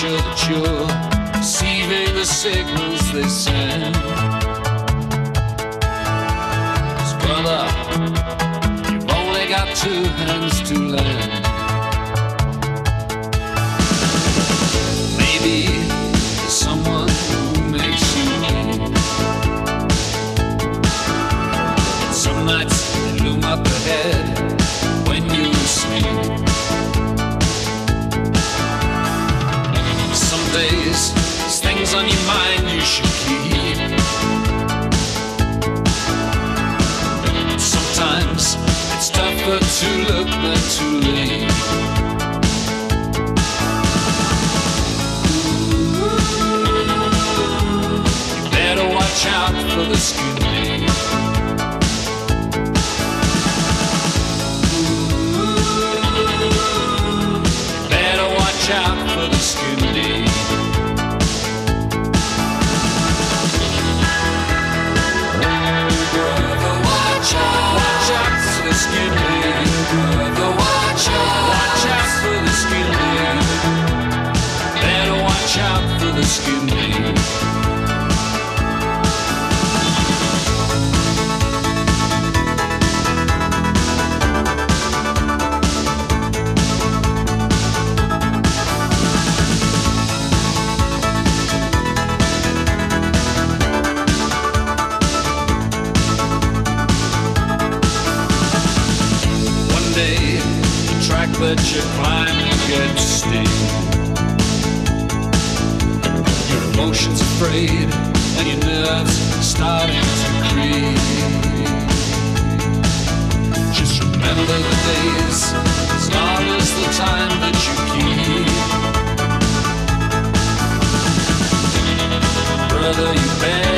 sure that you're receiving the signals they send. Brother, you've only got two hands to lend. but too look but too late. Better watch out for the skinny. that you climb, and get steep. Your emotions afraid, and your nerves starting to creep. Just remember the days, as long as the time that you keep. Brother, You've been.